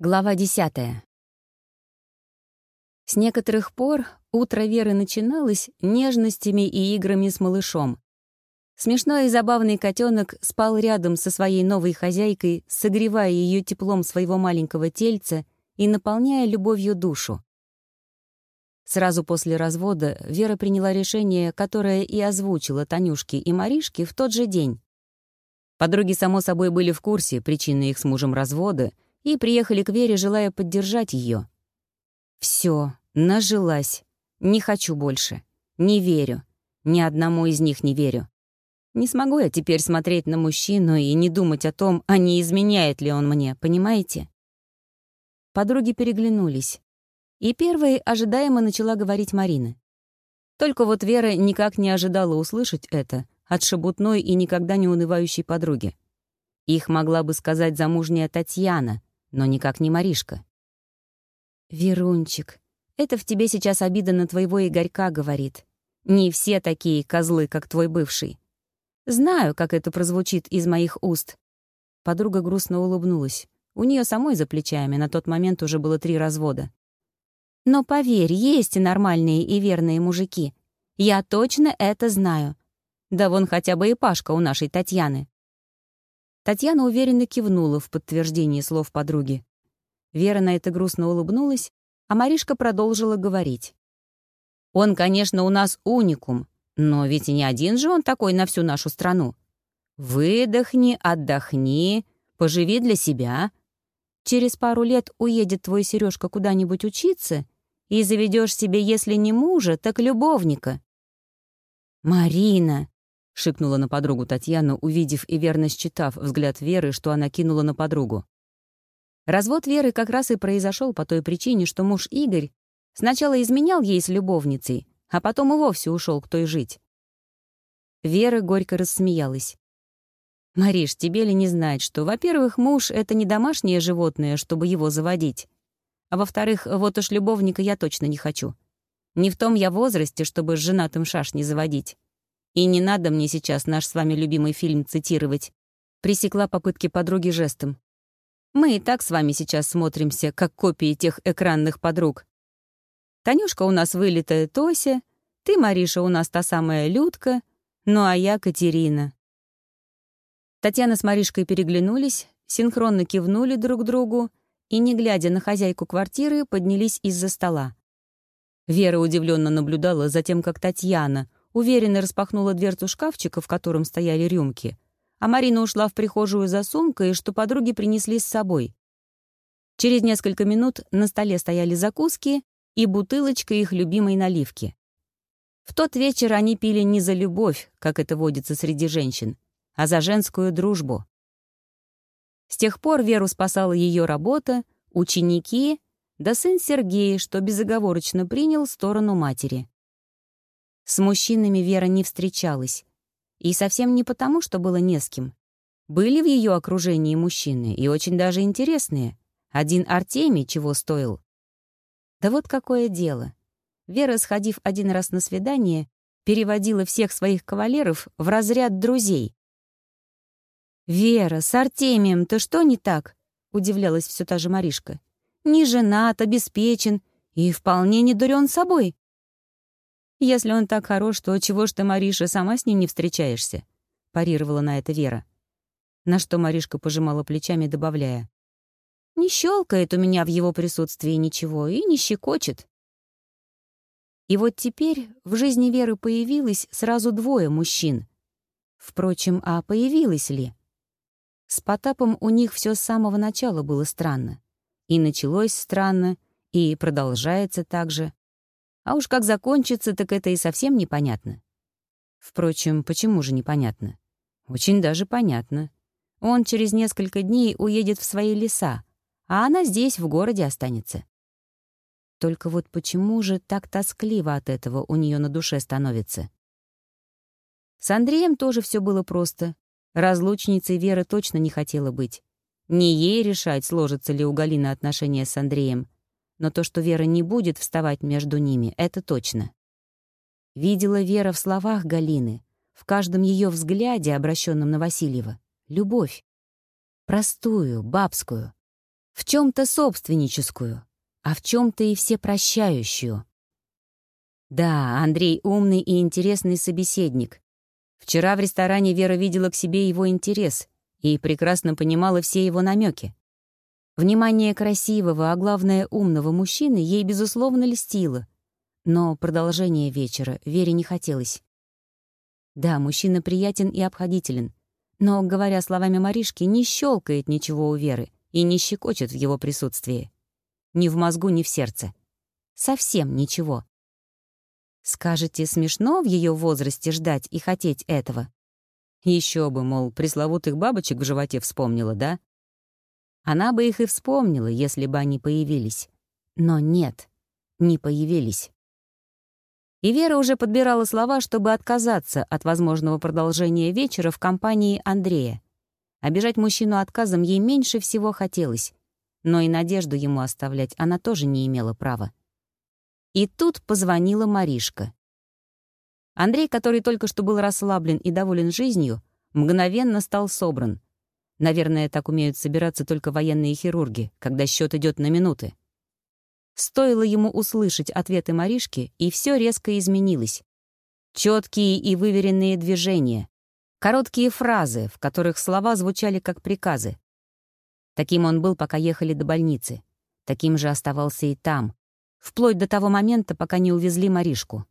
Глава десятая. С некоторых пор утро Веры начиналось нежностями и играми с малышом. Смешной и забавный котенок спал рядом со своей новой хозяйкой, согревая ее теплом своего маленького тельца и наполняя любовью душу. Сразу после развода Вера приняла решение, которое и озвучила Танюшке и Маришке в тот же день. Подруги, само собой, были в курсе причины их с мужем развода — и приехали к Вере, желая поддержать ее. Все, нажилась. Не хочу больше. Не верю. Ни одному из них не верю. Не смогу я теперь смотреть на мужчину и не думать о том, а не изменяет ли он мне, понимаете? Подруги переглянулись. И первой ожидаемо начала говорить Марина. Только вот Вера никак не ожидала услышать это от шебутной и никогда не унывающей подруги. Их могла бы сказать замужняя Татьяна, но никак не Маришка. «Верунчик, это в тебе сейчас обида на твоего Игорька говорит. Не все такие козлы, как твой бывший. Знаю, как это прозвучит из моих уст». Подруга грустно улыбнулась. У нее самой за плечами на тот момент уже было три развода. «Но поверь, есть и нормальные и верные мужики. Я точно это знаю. Да вон хотя бы и Пашка у нашей Татьяны. Татьяна уверенно кивнула в подтверждение слов подруги. Вера на это грустно улыбнулась, а Маришка продолжила говорить. «Он, конечно, у нас уникум, но ведь не один же он такой на всю нашу страну. Выдохни, отдохни, поживи для себя. Через пару лет уедет твой Сережка куда-нибудь учиться и заведешь себе, если не мужа, так любовника». «Марина!» — шикнула на подругу Татьяна, увидев и верно считав взгляд Веры, что она кинула на подругу. Развод Веры как раз и произошел по той причине, что муж Игорь сначала изменял ей с любовницей, а потом и вовсе ушел к той жить. Вера горько рассмеялась. «Мариш, тебе ли не знать, что, во-первых, муж — это не домашнее животное, чтобы его заводить, а во-вторых, вот уж любовника я точно не хочу. Не в том я возрасте, чтобы с женатым шашни заводить. И не надо мне сейчас наш с вами любимый фильм цитировать. Пресекла попытки подруги жестом. Мы и так с вами сейчас смотримся, как копии тех экранных подруг. Танюшка у нас вылитая Тося, ты, Мариша, у нас та самая Людка, ну а я Катерина. Татьяна с Маришкой переглянулись, синхронно кивнули друг другу и, не глядя на хозяйку квартиры, поднялись из-за стола. Вера удивленно наблюдала за тем, как Татьяна, уверенно распахнула дверцу шкафчика, в котором стояли рюмки, а Марина ушла в прихожую за сумкой, что подруги принесли с собой. Через несколько минут на столе стояли закуски и бутылочка их любимой наливки. В тот вечер они пили не за любовь, как это водится среди женщин, а за женскую дружбу. С тех пор Веру спасала ее работа, ученики, да сын Сергей, что безоговорочно принял сторону матери. С мужчинами Вера не встречалась. И совсем не потому, что было не с кем. Были в ее окружении мужчины, и очень даже интересные. Один Артемий чего стоил. Да вот какое дело. Вера, сходив один раз на свидание, переводила всех своих кавалеров в разряд друзей. «Вера, с Артемием-то что не так?» — удивлялась все та же Маришка. «Не женат, обеспечен и вполне не дурен собой. «Если он так хорош, то чего ж ты, Мариша, сама с ним не встречаешься?» — парировала на это Вера. На что Маришка пожимала плечами, добавляя. «Не щелкает у меня в его присутствии ничего и не щекочет». И вот теперь в жизни Веры появилось сразу двое мужчин. Впрочем, а появилось ли? С Потапом у них все с самого начала было странно. И началось странно, и продолжается так же. А уж как закончится, так это и совсем непонятно. Впрочем, почему же непонятно? Очень даже понятно. Он через несколько дней уедет в свои леса, а она здесь, в городе, останется. Только вот почему же так тоскливо от этого у нее на душе становится? С Андреем тоже все было просто. Разлучницей Вера точно не хотела быть. Не ей решать, сложится ли у Галины отношения с Андреем, но то, что Вера не будет вставать между ними, это точно. Видела Вера в словах Галины, в каждом ее взгляде, обращенном на Васильева, любовь. Простую, бабскую. В чем-то собственническую, а в чем-то и всепрощающую. Да, Андрей умный и интересный собеседник. Вчера в ресторане Вера видела к себе его интерес и прекрасно понимала все его намеки. Внимание красивого, а главное умного мужчины ей, безусловно, льстило. Но продолжение вечера Вере не хотелось. Да, мужчина приятен и обходителен, но, говоря словами Маришки, не щелкает ничего у Веры и не щекочет в его присутствии. Ни в мозгу, ни в сердце. Совсем ничего. Скажете, смешно в ее возрасте ждать и хотеть этого? Еще бы, мол, пресловутых бабочек в животе вспомнила, да? Она бы их и вспомнила, если бы они появились. Но нет, не появились. И Вера уже подбирала слова, чтобы отказаться от возможного продолжения вечера в компании Андрея. Обижать мужчину отказом ей меньше всего хотелось, но и надежду ему оставлять она тоже не имела права. И тут позвонила Маришка. Андрей, который только что был расслаблен и доволен жизнью, мгновенно стал собран — Наверное, так умеют собираться только военные хирурги, когда счет идет на минуты. Стоило ему услышать ответы Маришки, и все резко изменилось. Четкие и выверенные движения, короткие фразы, в которых слова звучали как приказы. Таким он был, пока ехали до больницы. Таким же оставался и там, вплоть до того момента, пока не увезли Маришку.